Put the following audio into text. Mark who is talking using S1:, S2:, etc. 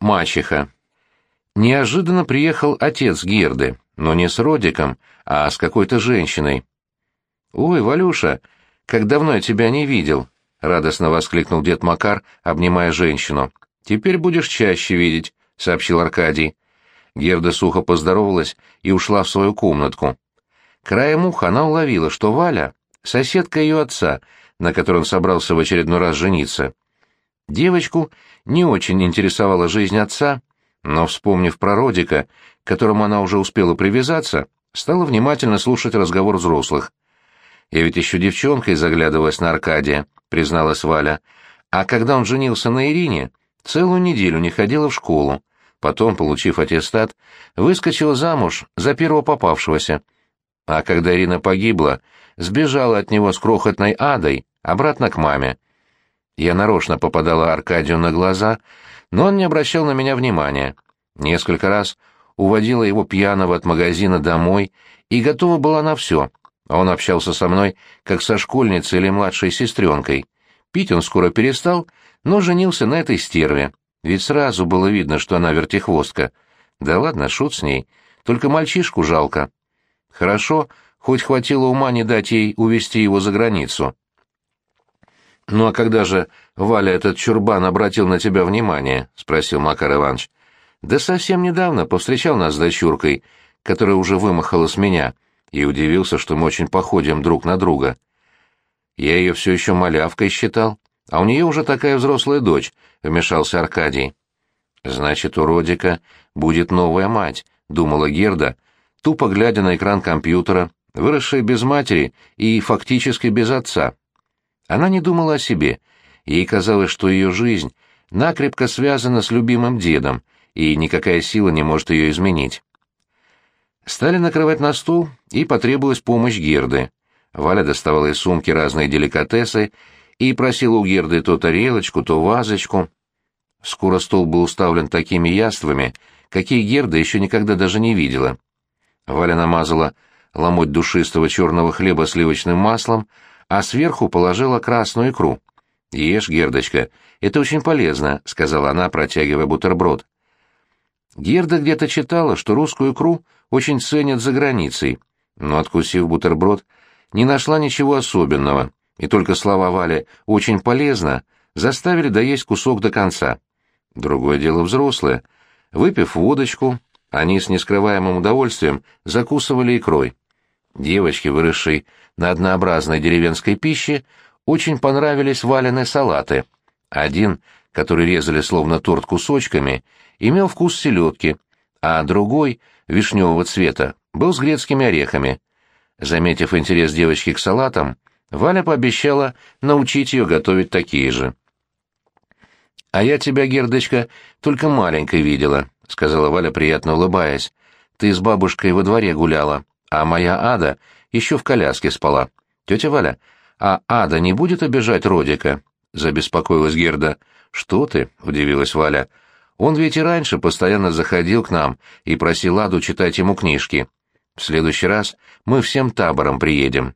S1: Мачеха. Неожиданно приехал отец Герды, но не с Родиком, а с какой-то женщиной. «Ой, Валюша, как давно я тебя не видел!» — радостно воскликнул дед Макар, обнимая женщину. «Теперь будешь чаще видеть», — сообщил Аркадий. Герда сухо поздоровалась и ушла в свою комнатку. Краем уха она уловила, что Валя — соседка ее отца, на которой он собрался в очередной раз жениться. Девочку не очень интересовала жизнь отца, но, вспомнив про Родика, к которому она уже успела привязаться, стала внимательно слушать разговор взрослых. «Я ведь еще девчонкой заглядывалась на Аркадия», — призналась Валя. «А когда он женился на Ирине, целую неделю не ходила в школу. Потом, получив аттестат, выскочила замуж за первого попавшегося. А когда Ирина погибла, сбежала от него с крохотной адой обратно к маме. Я нарочно попадала Аркадию на глаза, но он не обращал на меня внимания. Несколько раз уводила его пьяного от магазина домой и готова была на все. Он общался со мной, как со школьницей или младшей сестренкой. Пить он скоро перестал, но женился на этой стерве. Ведь сразу было видно, что она вертихвостка. Да ладно, шут с ней. Только мальчишку жалко. Хорошо, хоть хватило ума не дать ей увезти его за границу. «Ну а когда же Валя этот чурбан обратил на тебя внимание?» — спросил Макар Иванович. «Да совсем недавно повстречал нас с дочуркой, которая уже вымахала с меня, и удивился, что мы очень походим друг на друга. Я ее все еще малявкой считал, а у нее уже такая взрослая дочь», — вмешался Аркадий. «Значит, у Родика будет новая мать», — думала Герда, тупо глядя на экран компьютера, выросшая без матери и фактически без отца. Она не думала о себе. Ей казалось, что ее жизнь накрепко связана с любимым дедом, и никакая сила не может ее изменить. Стали накрывать на стол, и потребовалась помощь Герды. Валя доставала из сумки разные деликатесы и просила у Герды то тарелочку, то вазочку. Скоро стол был уставлен такими яствами, какие Герда еще никогда даже не видела. Валя намазала ломоть душистого черного хлеба сливочным маслом, а сверху положила красную икру. «Ешь, Гердочка, это очень полезно», — сказала она, протягивая бутерброд. Герда где-то читала, что русскую икру очень ценят за границей, но, откусив бутерброд, не нашла ничего особенного, и только слова Вали «очень полезно» заставили доесть кусок до конца. Другое дело взрослое. Выпив водочку, они с нескрываемым удовольствием закусывали икрой. Девочки, выросшей на однообразной деревенской пище, очень понравились валеные салаты. Один, который резали словно торт кусочками, имел вкус селедки, а другой, вишневого цвета, был с грецкими орехами. Заметив интерес девочки к салатам, Валя пообещала научить ее готовить такие же. «А я тебя, Гердочка, только маленькой видела», — сказала Валя, приятно улыбаясь. «Ты с бабушкой во дворе гуляла, а моя Ада еще в коляске спала. Тетя Валя, а Ада не будет обижать Родика?» — забеспокоилась Герда. «Что ты?» — удивилась Валя. «Он ведь и раньше постоянно заходил к нам и просил Аду читать ему книжки. В следующий раз мы всем табором приедем.